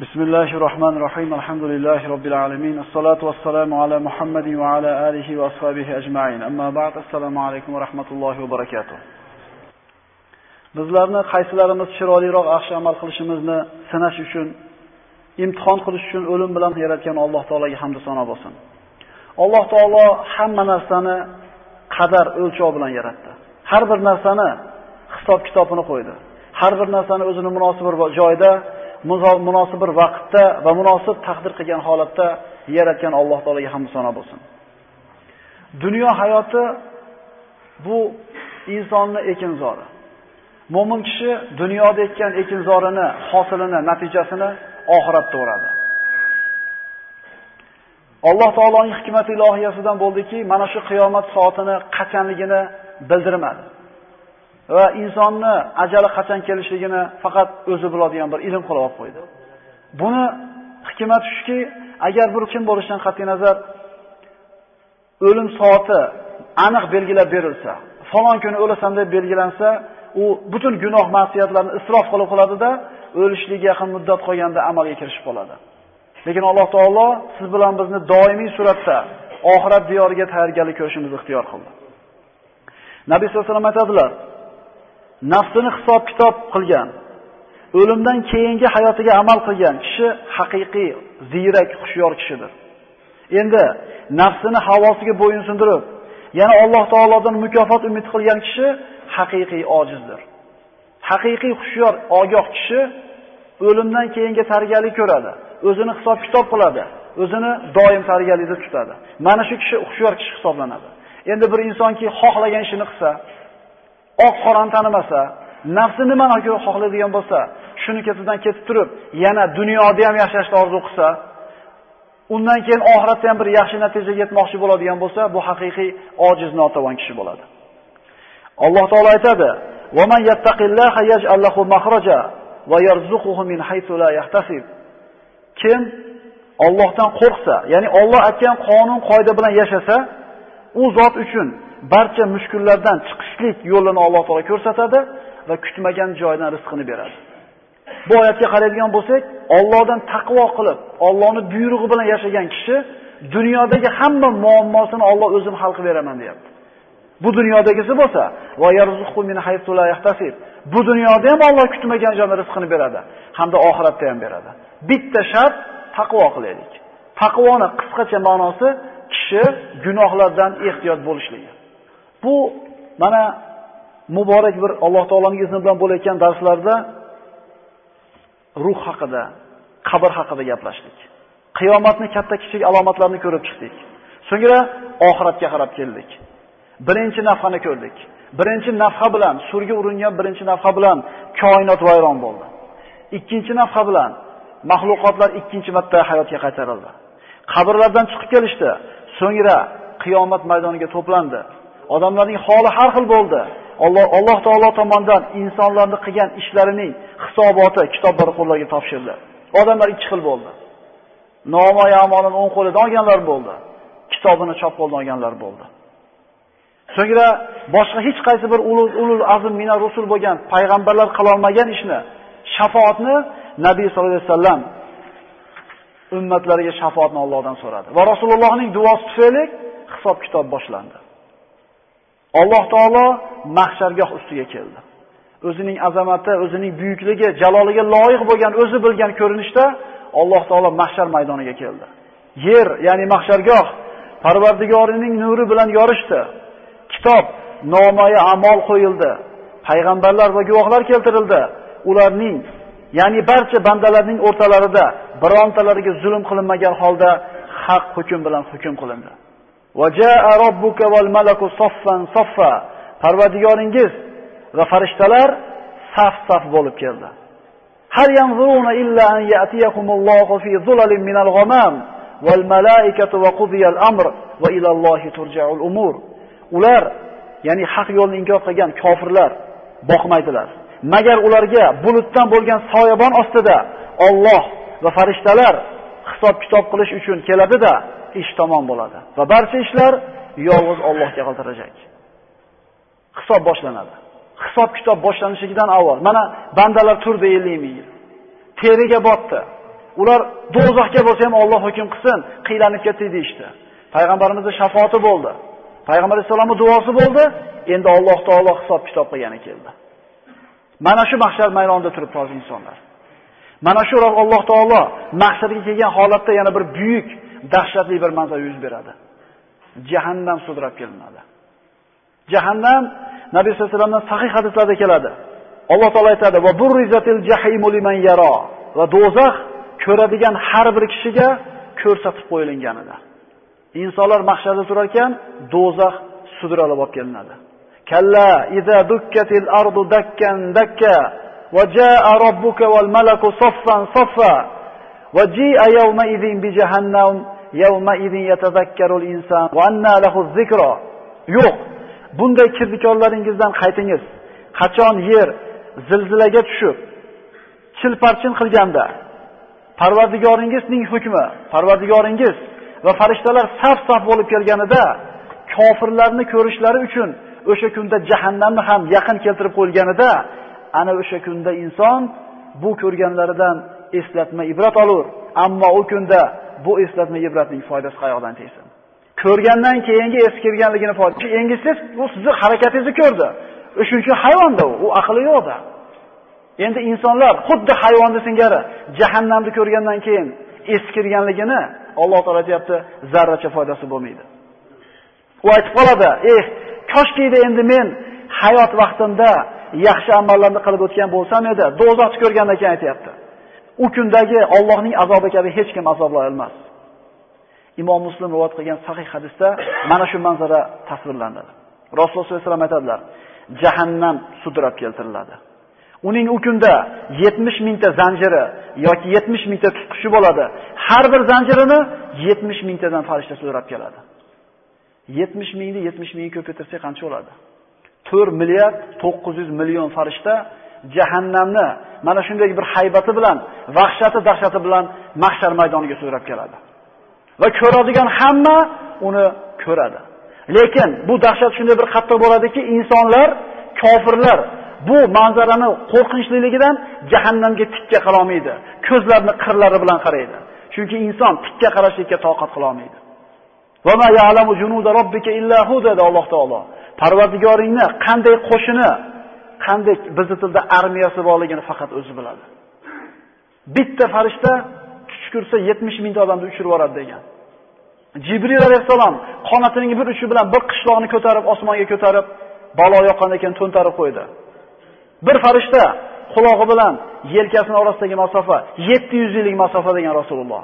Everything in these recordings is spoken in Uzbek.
بسم الله الرحمن الرحيم الحمد لله رب العالمين الصلاة والسلام على محمد وعلى آله وأصحابه أجمعين أما بعد السلام عليكم ورحمة الله وبركاته bizlarni qaysilarimiz chiroyliroq yaxshi amal qilishimizni sinash uchun imtihon qilish uchun o'lim bilan yaratgan Alloh taolaga hamd sano bo'lsin. Alloh taolo hamma narsani qadar o'lchov bilan yaratdi. Har bir narsani hisob kitobini qo'ydi. Har bir narsani o'zini munosib bir joyda munosib bir vaqtda va munosib taqdir qilgan holatda yaratgan Alloh taolaga hamd sano bo'lsin. Dunyo hayoti bu insonni ekinzori. Mo'min kishi dunyoda ekkan ekinzorini, hosilini, natijasini oxiratda ko'radi. Alloh taoloning hikmati ilohiyasidan bo'ldiki, mana shu qiyomat soatini qachonligini bildirmadi. Va insonni ajali qachon kelishligini faqat o'zi biladigan bir ilm qilib olib qo'ydi. Buni hikmat shuki, agar bir kim bo'lishidan qat'iy nazar o'lim soati aniq belgilab berilsa, falon kuni o'lasan deb belgilansa, u butun gunoh ma'siyatlarni isrof qilib qoladida, o'lishligiga yaqin muddat qolganda amalga kirishib qoladi. Lekin Alloh taolo siz bilan bizni doimiy suratda oxirat diyoriga tayyorgarlik ko'rishimizni ixtiyor qildi. Nabiy sollallohu alayhi vasallam aytadilar: nafsini hisob kitob qilgan, o'limdan keyingi hayotiga amal qilgan kishi haqiqiy ziyrak, xushyor kishidir. Endi nafsini havosiga bo'yinsundirib, yana Alloh taolodan mukofot umid qilgan kishi haqiqiy ojizdir. Haqiqiy xushyor, ogoh kishi o'limdan keyingi tarbiyalik ko'radi, o'zini hisob kitob qiladi, o'zini doim tarbiyalikda tutadi. Mana shu kishi xushyor kishi hisoblanadi. Endi bir insonki xohlagan ishini qilsa, oq qorani tanimasa, nafsi nimani xohlaydigan bo'lsa, shuni ketidan ketib turib, yana dunyoda ham yashashni orzu qilsa, undan keyin oxiratda ham bir yaxshi natijaga yetmoqchi bo'ladigan bo'lsa, bu haqiqiy ojiz notavon kishi bo'ladi. Alloh taolo aytadi: "Va man yattaqillaha yaj'al lahu makhraja va yarzuquhu min haythu la yahtasib." Kim Allohdan qo'rqsa, ya'ni Alloh aytgan qonun qoida bilan yashasa, u zot uchun barcha mushkullardan chiqishlik yo'lini Alloh taolo ko'rsatadi va kutmagan joydan rizqini beradi. Bu oyatga qaraydigan bo'lsak, Allohdan taqvo qilib, Allohning buyrug'i bilan yashagan kishi dunyodagi hamma muammosini Alloh o'zim hal qilib beraman deyapti. Bu dunyodagisi bo'lsa, va yarzuqu min haythu la yahtasib. Bu dunyoda ham Alloh kutmagan joydan rizqini beradi, hamda oxiratda ham beradi. Bitta shart taqvo qilaylik. Taqvoni qisqacha ma'nosi kishi gunohlardan ehtiyot bo'lishligi. Bu mana muborak bir Alloh taolaning izni bilan bo'layotgan darslarda ruh haqida, qabr haqida gaplashdik. Qiyomatni katta kichik alomatlarini ko'rib chiqdik. So'ngra oxiratga qarab keldik. Birinchi nafhani ko'rdik. Birinchi nafha bilan, surga uringan birinchi nafha bilan koinot vayron bo'ldi. Ikkinchi nafha bilan mahluqotlar ikkinchi marta hayotga qaytarildi. Qabrlardan chiqib kelishdi. So'ngra qiyomat maydoniga to'plandi. Odamlarning holi har xil bo'ldi. Alloh Alloh taolo tomonidan insonlarni qilgan ishlarining hisoboti kitoblari qo'llariga topshirildi. Odamlar ikki xil bo'ldi. Nomoy amalini o'ng qo'lidan olganlar bo'ldi. Kitobini chop qo'ldan olganlar bo'ldi. So'ngra boshqa hech qaysi bir ulul ulul azm mina rusul bo'lgan payg'ambarlar qila olmagan ishni, shafoatni Nabiy sollallohu alayhi vasallam ummatlariga shafoatni Allohdan so'radi. Va Rasulullohning duosi tufayli hisob kitob boshlandi. Alloh taolo mahshargoh ustiga keldi. O'zining azamati, o'zining buyukligi, jaloliga loyiq bo'lgan, o'zi bilgan ko'rinishda Alloh taolo mahshar maydoniga keldi. Yer, ya'ni mahshargoh Parvardigorining nuri bilan yorishdi. Kitob, nomoya amol qo'yildi. Payg'ambarlar va guvohlar keltirildi. Ularning, ya'ni barcha bandalarning o'rtalarida birontalariga zulm qilinmagan holda haq hukm bilan hukm qilindi. وَجَاءَ رَبُّكَ وَالْمَلَكُ صَفًّا صَفًّا saffa. Parvardigoringiz va farishtalar saf-saf bo'lib keldi. Hal yanzuruna illa an ya'tiyakumullohu fi zulalin minal ghamam val malaikatu va qudiyal amr va ila Allohi turja'ul umur. Ular, ya'ni haq yo'lni inkor qilgan kofirlar boqmaydilar. Magar ularga bulutdan bo'lgan soyabon ostida Alloh va farishtalar hisob kitob qilish uchun keladi-da, ish tamom bo'ladi. Va barcha ishlar yolg'iz Allohga qoldirilajak. Hisob boshlanadi. Hisob kitob boshlanishidan avval mana bandalar turdi 50 ming yil. Teriga botdi. Ular do'zaxga bo'lsa ham Alloh hukm qilsin, qiylanib ketdi deyishdi. Payg'ambarimizning shafoati bo'ldi. Payg'ambar sollallohu duosi bo'ldi. Endi Alloh taolo hisob kitob qilgani keldi. Mana shu mahshar maydonida turib hozir insonlar. Mana shu Alloh taolo mahsharga kelgan holatda yana bir buyuk, dahshatli bir manzara yuz beradi. Jahannam sudrab kelinadi. Jahannam Nabiy sollallohu alayhi vasallamdan sahih hadislarda keladi. Alloh taolo aytadi: "Va burrizatil jahimu liman yara" va do'zax ko'radigan har bir kishiga ko'rsatib qo'yilganida. Insonlar mahshada turar ekan, do'zax sudralib olib kelinadi. Kalla iza dukkatil ardu dakkan dakka va jaa robbuka wal malaku saffan saffa va ji ayawma idin bi jahannam yawma idin yatadhakkaru al insan va anna lahu zikra. Yo'q, bunday kirdikorlaringizdan qaytingiz. Qachon yer zilzilaga tushib, chilparchin qilganda Parvardigoringizning hukmi, Parvardigoringiz va farishtalar saf-saf bo'lib kelganida kofirlarni ko'rishlari uchun o'sha kunda jahannamni ham yaqin keltirib qo'yilganida ana o'sha kunda inson bu ko'rganlaridan eslatma ibrat olur. Ammo u kunda bu eslatma ibratning foydasi qayoqdan tegsin? Ko'rgandan keyingi eskirganligini foydasi. Endi siz bu sizni harakatingizni ko'rdi. Uchinchi hayvonda u, u aqli yo'qda. Endi insonlar xuddi hayvonni singari jahannamni ko'rgandan keyin eskirganligini Alloh taolo aytayapti, zarracha foydasi bo'lmaydi. U aytib qoladi, "Eh, koshkida endi men hayot vaqtimda yaxshi amallarni qilib o'tgan bo'lsam edi, do'zaxni ko'rgandan keyin aytayapti. U kundagi Allohning azobi kabi hech kim azoblay olmas." Imom Muslim rivoyat qilgan sahih hadisda mana shu manzara tasvirlanadi. Rasululloh sollallohu alayhi vasallam aytadilar: "Jahannam sudrab keltiriladi." Uning u kunda 70 mingta zanjiri yoki 70 mingta tutqichi bo'ladi. Har bir zanjirini 70 mingtadan farishta sudrab keladi. 70 mingni 70 mingga ko'paytirsak qancha bo'ladi? 4 milliard 900 million farishta jahannamni mana shunday bir haybati bilan, vahshati, dahshati bilan mahshar maydoniga sudrab keladi. Va ko'radigan hamma uni ko'radi. Lekin bu dahshat shunday bir qattiq bo'ladiki, insonlar, kofirlar bu manzarani qo'rqinchliligidan jahannamga tikka qara olmaydi. Ko'zlarini qirlari bilan qaraydi. Chunki inson tikka qarashlikka toqat qila olmaydi. Va ma ya'lamu junuda robbika illa hu dedi Alloh taolo. Parvardigoringni qanday qo'shini, qanday bizni tilda armiyasi borligini faqat o'zi biladi. Bitta farishta tushkursa 70 mingta odamni uchirib yuboradi degan. Jibril alayhisalom qonatining bir uchi bilan bir qishloqni ko'tarib osmonga ko'tarib balo yoqqandan keyin to'ntarib qo'ydi. Bir farishta qulog'i bilan yelkasini orasidagi masofa 700 yillik masofa degan Rasululloh.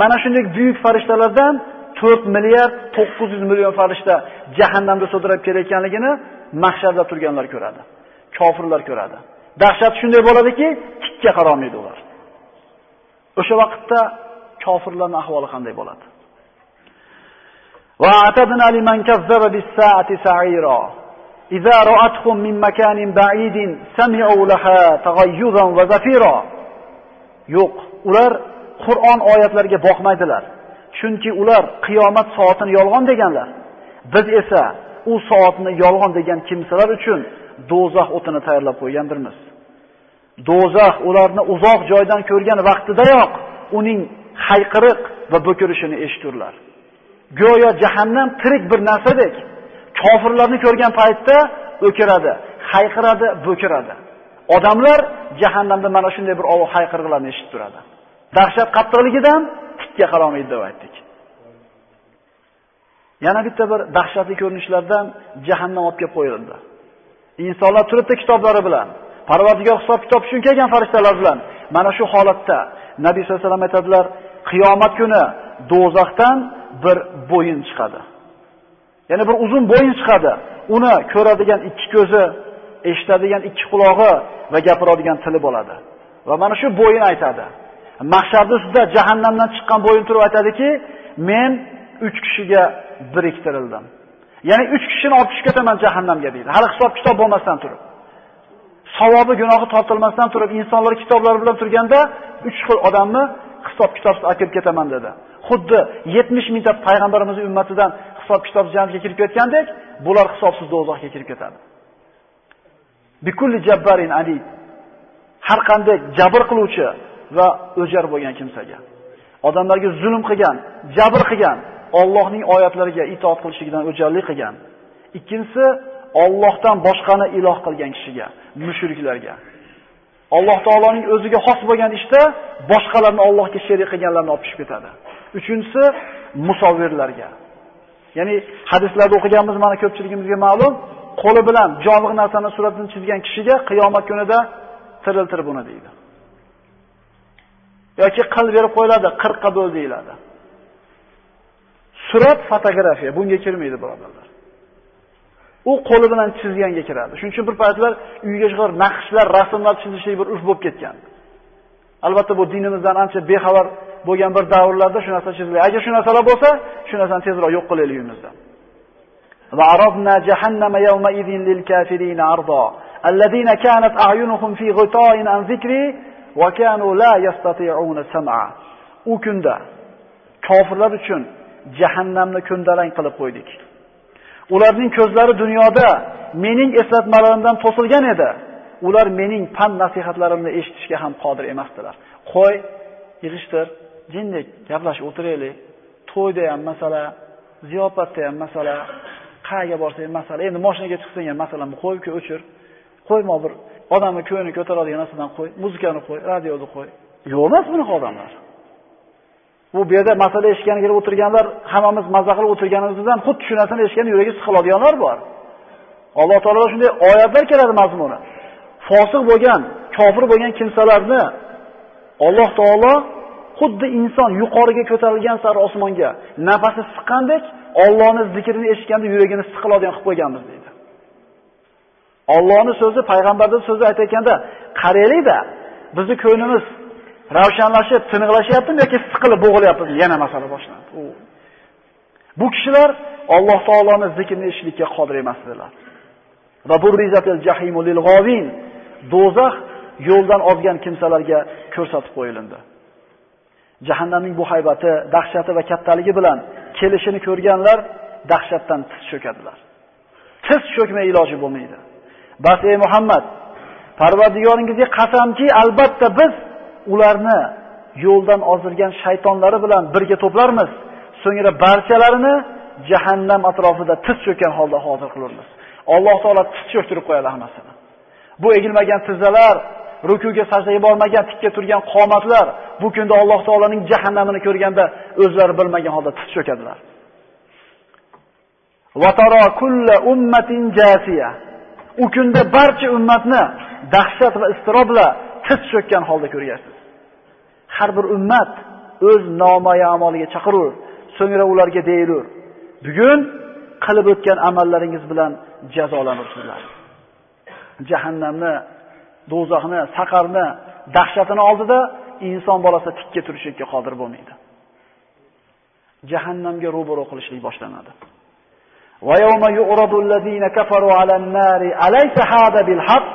Mana shunday buyuk farishtalardan 4 milliard 900 million farishta jahannamda sudrab kelayotganligini mahsharda turganlar ko'radi. kofirlar ko'radi. Dahshat shunday bo'ladiki, tikka qaramaydi ular. O'sha vaqtda kofirlarning ahvoli qanday bo'ladi? Va atadna liman kazzaba bis-sa'ati sa'ira. Iza ra'atuhum min makanin ba'idin sami'u laha taghayyuzan va zafira. Yo'q, ular Qur'on oyatlariga boqmaydilar. Chunki ular qiyomat soatini yolg'on deganlar. Biz esa u soatni yolg'on degan kimsalar uchun do'zax o'tini tayyorlab qo'ygandirmiz do'zax ularni uzoq joydan ko'rgan vaqtidayoq uning hayqiriq va bo'kirishini eshiturlar go'yo jahannam tirik bir narsadek Kofirlarni ko'rgan paytda o'kiradi, hayqiradi, bo'kiradi. Odamlar jahannamda mana shunday bir ovoz hayqiriqlarni eshitib turadi. Dahshat qattiqligidan tikka qaramaydi deb aytdik. Yana bitta bir dahshatli ko'rinishlardan jahannam olib kelib qo'yildi. Insonlar turibdi kitoblari bilan, Parvardigor hisob kitob uchun kelgan farishtalar bilan mana shu holatda Nabiy sollallohu alayhi vasallam aytadilar, qiyomat kuni do'zaxdan bir bo'yin chiqadi. Ya'ni bir uzun bo'yin chiqadi. Uni ko'radigan ikki ko'zi, eshitadigan ikki quloqi va gapiradigan tili bo'ladi. Va mana shu bo'yin aytadi. Mahsharda sizda jahannamdan chiqqan bo'yin turib aytadiki, men 3 kishiga biriktirildim. Ya'ni 3 kishini olib tushib ketaman jahannamga deydi. Hali hisob kitob bo'lmasdan turib. Savobi gunohi tortilmasdan turib insonlar kitoblari bilan turganda 3 xil odamni hisob kitobsiz olib ketaman dedi. Xuddi 70 mingta payg'ambarimiz ummatidan hisob kitob jannatga kirib ketgandek, bular hisobsiz do'zaxga kirib ketadi. Bikulli jabbarin ali. Har qanday jabr qiluvchi va o'jar bo'lgan kimsaga. Odamlarga zulm qilgan, jabr qilgan, Allohning oyatlariga itoat qilishligidan o'jarlik qilgan. Ikkinchisi Allohdan boshqani iloh qilgan kishiga, mushriklarga. Alloh taoloning o'ziga xos bo'lgan ishda boshqalarni Allohga sherik qilganlarni olib tushib ketadi. Uchinchisi musavvirlarga. Ya'ni hadislarda o'qiganmiz, mana ko'pchiligimizga ma'lum, qo'li bilan jonliq narsani suratini chizgan kishiga qiyomat kunida tiriltir buni deydi. yoki qil berib qo'yiladi, qirqqa bo'l deyiladi. Surat fotografiya bunga kirmaydi, birodarlar. U qo'li bilan chizganga kiradi. Shuning uchun bir paytlar uyga chiqar naqshlar, rasmlar chizishlik bir urf bo'lib ketgan. Albatta bu dinimizdan ancha bexabar bo'lgan bir davrlarda shu narsa chiziladi. Agar shu narsalar bo'lsa, shu narsani tezroq yo'q qilaylik uyimizdan. Va arabna jahannama yawma idin lil kafirin arda. Alladhina kanat a'yunuhum fi ghita'in an zikri va kanu la yastati'una sam'a. U kunda kofirlar uchun jahannamni ko'ndalang qilib qo'ydik. Ularning ko'zlari dunyoda mening eslatmalarimdan to'silgan edi. Ular mening pan nasihatlarimni eshitishga ham qodir emasdilar. Qo'y, yig'ishtir, jindek gaplashib o'tiraylik. To'yda ham masala, ziyofatda ham masala, qayerga borsa ham masala. Endi mashinaga chiqsang ham masalani qo'yib o'chir. Qo'yma bir odamni ko'nglini ko'taradigan narsadan qo'y, muzikani qo'y, radioni qo'y. Yo'q emas bunaqa odamlar. Bu bu yerda masala eshitgani kelib o'tirganlar, hammamiz mazza qilib o'tirganimizdan xuddi shu narsani eshitgani yuragi siqiladiganlar bor. Alloh taolo shunday oyatlar keladi mazmuni. Fosiq bo'lgan, kofir bo'lgan kimsalarni Alloh taolo xuddi inson yuqoriga ko'tarilgan sari osmonga nafasi siqqandek Allohning zikrini eshitganda yuragini siqiladigan qilib qo'yganmiz deydi. Allohning so'zi, payg'ambarning so'zi aytayotganda, qaraylik-da, bizni ko'nglimiz ravshanlashib, tiniqlashyaptimi yoki siqilib bo'g'ilyaptimi? Yana masala boshlandi. Bu kishilar Alloh taoloning zikrini eshitishga qodir emasdilar. Va burrizatil jahimu lil g'ovin. Do'zax yo'ldan ozgan kimsalarga ko'rsatib qo'yilindi. Jahannamning bu haybati, dahshati va kattaligi bilan kelishini ko'rganlar dahshatdan tiz cho'kadilar. Tiz cho'kmay iloji bo'lmaydi. Bas ey Muhammad, Parvardigoringizga qasamki, albatta biz ularni yo'ldan ozdirgan shaytonlari bilan birga to'plarmiz. So'ngra barchalarini jahannam atrofida tiz cho'kkan holda hozir qilamiz. Alloh taolo tiz cho'ktirib qo'yadi hammasini. Bu egilmagan tizzalar, rukuga sajdaga bormagan tikka turgan qomatlar bu kunda Alloh taolaning jahannamini ko'rganda o'zlari bilmagan holda tiz cho'kadilar. Va tara ummatin jasiya. U kunda barcha ummatni dahshat va iztirob bilan tiz cho'kkan holda ko'ryapsiz. Har bir ummat o'z nomoya amoliga chaqirur, so'ngra ularga deyilur. Bugun qilib o'tgan amallaringiz bilan jazolanirsizlar. Jahannamni, do'zaxni, saqarni dahshatini oldida inson bolasi tikka turishga qodir bo'lmaydi. Jahannamga ro'baro qilishlik boshlanadi. Va yawma yu'radu allazina kafaru 'alan nari alaysa hada bil haqq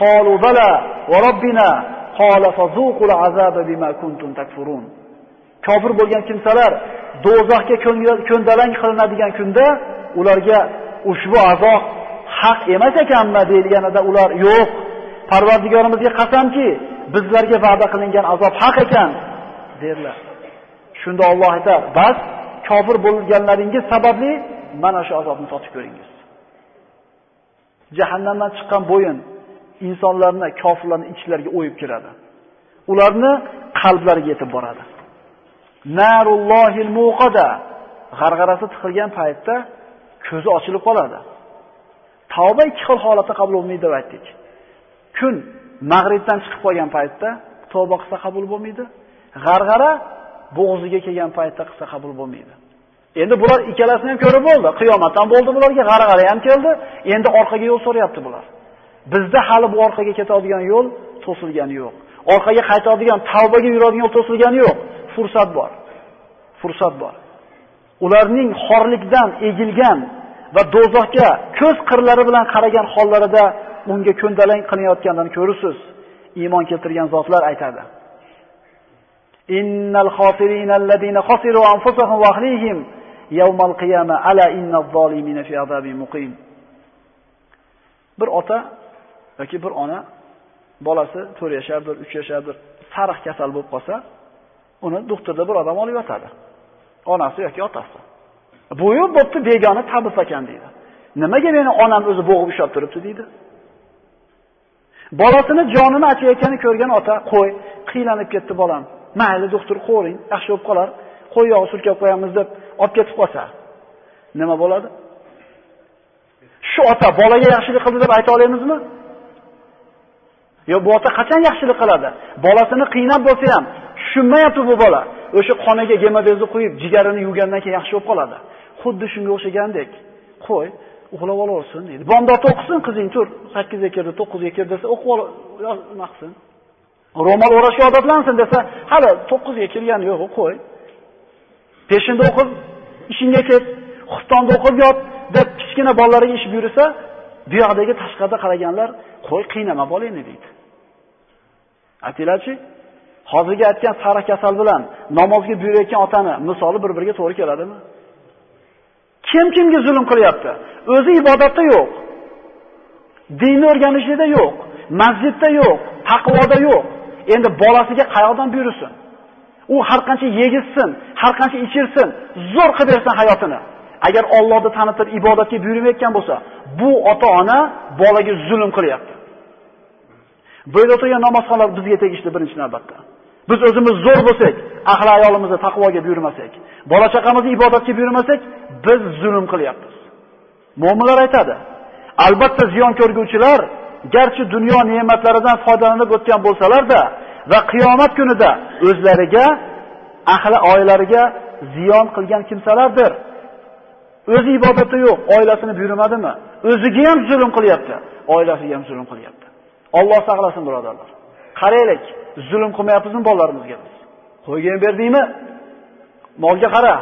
qalu bala va robbina qala fazuqul azaba bima kuntum takfurun. Kofir bo'lgan kimsalar do'zaxga ko'ndalang qilinadigan kunda ularga ushbu azob haq emas ekanmi deyilganida ular yo'q. Parvardigorimizga qasamki, bizlarga va'da qilingan azob haq ekan derlar. Shunda Alloh aytar, "Bas, kofir bo'lganlaringiz sababli mana shu azobni totib ko'ringiz." Jahannamdan chiqqan bo'yin insonlarni, kofirlarni ichlariga o'yib kiradi. Ularni qalblariga yetib boradi. Narullohil muqada g'arg'arasi tiqilgan paytda ko'zi ochilib qoladi. Tavba ikki xil holatda qabul bo'lmaydi deb aytdik. Kun mag'ribdan chiqib qolgan paytda tavba qilsa qabul bo'lmaydi. G'arg'ara bo'g'ziga kelgan paytda qilsa qabul bo'lmaydi. Endi bular ikkalasini ham ko'rib bo'ldi. Qiyomatdan bo'ldi bularga, g'arg'ara ham keldi. Endi orqaga yo'l so'rayapti bular. Bizda hali bu orqaga ketadigan yo'l to'silgani yo'q. Orqaga qaytadigan, tavbaga yuradigan yo'l to'silgani yo'q. Fursat bor. Fursat bor. Ularning xorlikdan egilgan va do'zaxga ko'z qirlari bilan qaragan hollarida unga ko'ndalang qilinayotganini ko'rasiz. Iymon keltirgan zotlar aytadi. Innal khosirina allazina khasiru anfusahum wa ahlihim yawmal qiyamah ala innaz zolimina fi azabin muqim. Bir ota yoki bir ona bolasi 4 yashardir, 3 yashardir, sariq kasal bo'lib qolsa, uni doktorda bir odam olib yotadi. Onasi yoki otasi. Bu bo'pti begona tabib ekan deydi. Nimaga meni onam o'zi bo'g'ib ushlab turibdi deydi. Bolasini jonini achayotganini ko'rgan ota, qo'y, qiylanib ketdi bolam. Mayli doktor qo'ring, yaxshi bo'lib qolar. Qo'y yog'i surkab qo'yamiz deb olib ketib qolsa, nima bo'ladi? Shu ota bolaga yaxshilik qildi deb ayta olamizmi? Yo bu ota qachon yaxshilik qiladi? Bolasini qiynab bo'lsa ham tushunmayapti bu bola. O'sha qoniga gemodezni qo'yib, jigarini yuvgandan keyin yaxshi bo'lib qoladi. Xuddi shunga o'xshagandek. Qo'y, uxlab olaversin deydi. Bomdodda o'qisin qizing, tur, 8 ga kirdi, 9 ga kirdi desa, o'qib ol, naqsin. Ro'mol o'rashga odatlansin desa, hali 9 ga kirgani yo'q, qo'y. Peshinda o'qib, ishingga ket, xuftonda o'qib yot deb kichkina bolalarga ish buyursa, bu yoqdagi tashqarida qaraganlar, qo'y qiynama bolangni deydi. Aytinglarchi, hozirgi aytgan sara kasal bilan namozga buyurayotgan otani misoli bir-biriga to'g'ri keladimi? Kim kimga zulm qilyapti? O'zi ibodatda yo'q. Dinni o'rganishida yo'q, masjidda yo'q, taqvoda yo'q. Endi bolasiga qayoqdan buyursin? U har qancha yegizsin, har qancha ichirsin, zo'r qilib bersin hayotini. Agar Allohni tanitib ibodatga buyurmayotgan bo'lsa, bu ota-ona bolaga zulm qilyapti. Bu o'tirgan namozxonlar bizga tegishli birinchi navbatda. Biz o'zimiz zo'r bo'lsak, ahli ayolimizni taqvoga buyurmasak, bola chaqamizni ibodatga buyurmasak, biz zulm qilyapmiz. Mu'minlar aytadi, albatta ziyon ko'rguvchilar garchi dunyo ne'matlaridan foydalanib o'tgan bo'lsalar-da va qiyomat kunida o'zlariga, ahli oilalariga ziyon qilgan kimsalardir. O'zi ibodati yo'q, oilasini buyurmadimi? O'ziga ham zulm qilyapti, oilasiga ham zulm qilyapti. Alloh saqlasin birodarlar. Qaraylik, zulm qilmayapmizmi bolalarimizga biz? Qo'yga berdingmi? Molga qara.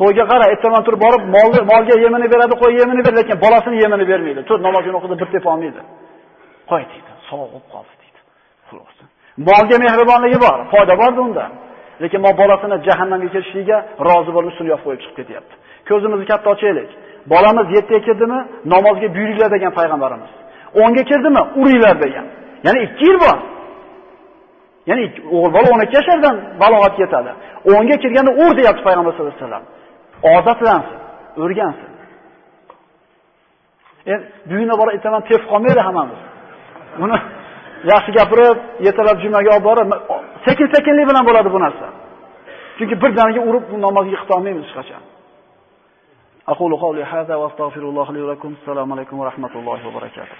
Qo'yga qara, ertaman turib borib molga molga yemini beradi, qo'y yemini beradi, lekin bolasini yemini bermaydi. Tur namozini o'qidi, bir tepa olmaydi. Qo'y deydi, sog'ib qoldi deydi. Xulosa. Molga mehribonligi bor, foyda bor unda. Lekin mo bolasini jahannamga ketishiga rozi bo'lib ustini yo'q qo'yib chiqib ketyapti. Ko'zimizni katta ochaylik. Bolamiz 7 ga kirdimi, namozga buyuringlar degan payg'ambarimiz. 10 ga kirdimi, uringlar degan. Ya'ni 2 yil bor. Ya'ni o'g'il bola 12 yoshdan balog'atga yetadi. 10 ga kirganda ur deyapti payg'ambar sollallohu alayhi vasallam. Odatlansin, o'rgansin. Endi buyina bola aytaman tez qolmaydi hammamiz. Buni yaxshi gapirib, yetalab jumaga olib borib, sekin-sekinlik bilan bo'ladi bu narsa. Chunki birdaniga urib bu namozga yiqita olmaymiz hech qachon. أقول قولي هذا وأستغفر الله لي ولكم السلام عليكم ورحمة الله وبركاته